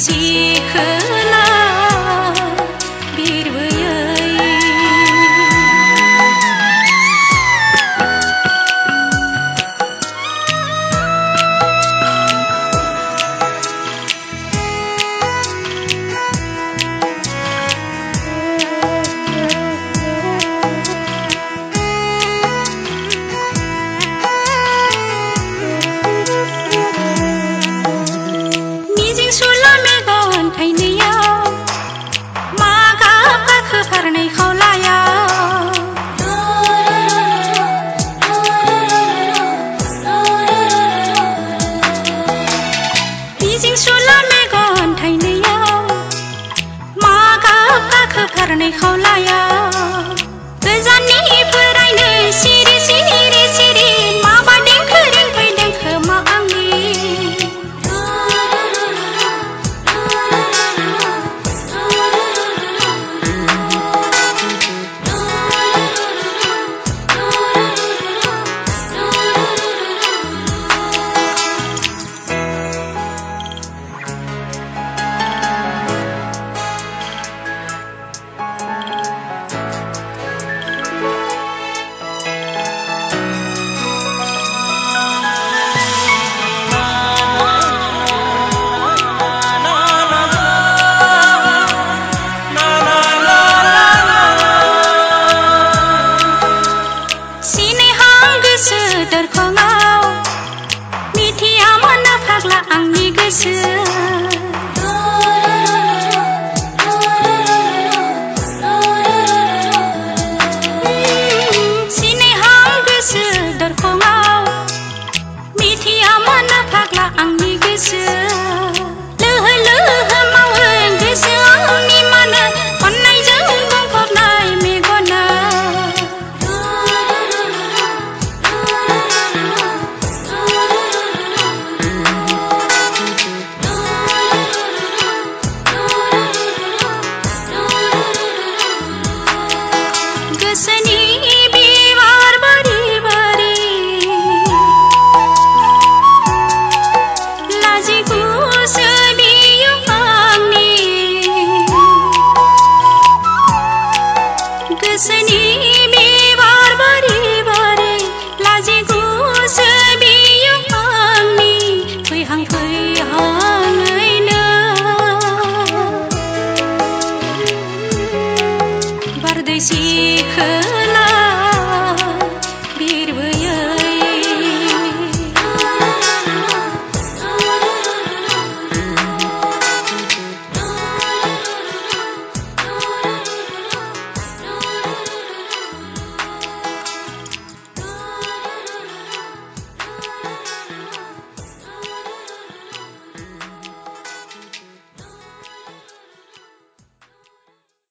тихо. जाखो फारनै Christmas